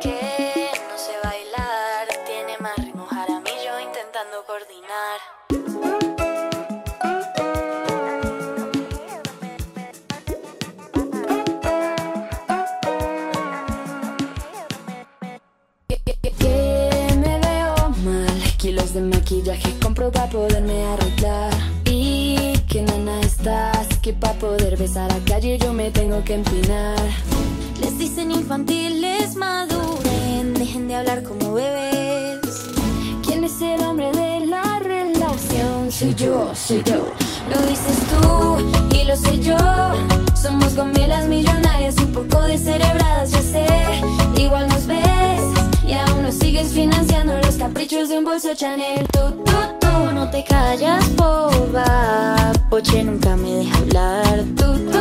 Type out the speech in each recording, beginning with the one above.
que no sé bailar. Tiene más ritmo yo intentando coordinar. Que me veo mal, kilos de maquillaje compro para poderme arreglar que pa' poder besar a calle yo me tengo que empinar. Dicen infantiles, maduren, dejen de hablar como bebés. ¿Quién es el hombre de la relación? Soy yo, soy yo. Lo dices tú y lo sé yo. Somos gomelas millonarias y un poco descerebradas, ya sé. Igual nos ves y aún nos sigues financiando los caprichos de un bolso Chanel. Tú, tú, tú, no te callas, boba. Poche nunca me deja hablar. Tú, tú,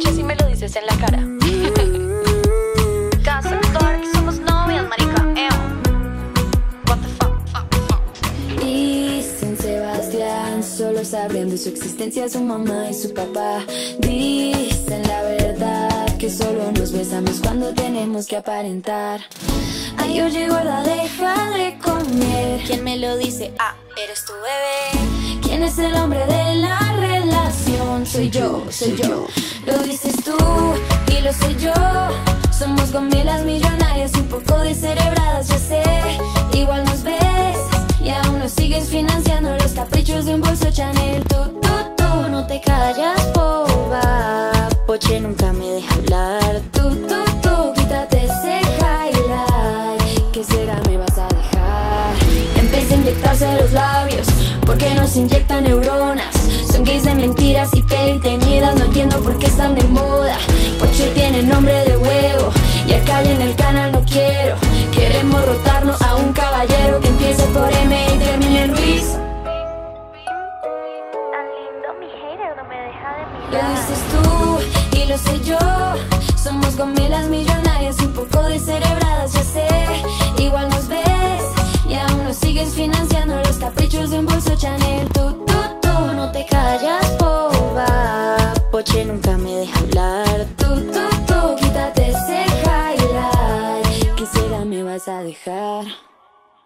¿Por qué no te agachas y me lo dices en la cara? Casa Dark, somos novias, marica. What the fuck, fuck, fuck. Y sin Sebastián, solo saben de su existencia su mamá y su papá. Dicen la verdad que solo nos besamos cuando tenemos que aparentar. Ay, oye gorda, deja de comer ¿Quién me lo dice? Ah, eres tu bebé ¿Quién es el hombre de la Soy yo, soy yo. Lo dices tú y lo sé yo. Somos gomelas millonarias un poco descerebradas, ya sé. Igual nos ves y aún nos sigues financiando los caprichos de un bolso Chanel. Tú, tú, tú, no te callas, boba. Poche nunca me deja hablar. Tú, tú, tú, quítate ese los labios Porque nos inyectan neuronas. Son Lo dices tú y lo sé yo. Somos gomelas millonarias un poco descerebradas, ya sé. Igual nos ves y aún nos sigues financiando los caprichos de un bolso Chanel. Tú, tú, tú, no te callas, boba. Poche nunca me deja hablar. Tú, tú, tú, quítate ese highlight. ¿Qué será me vas a dejar?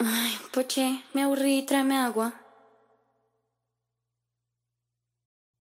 Ay, Poche, me aburrí, tráeme agua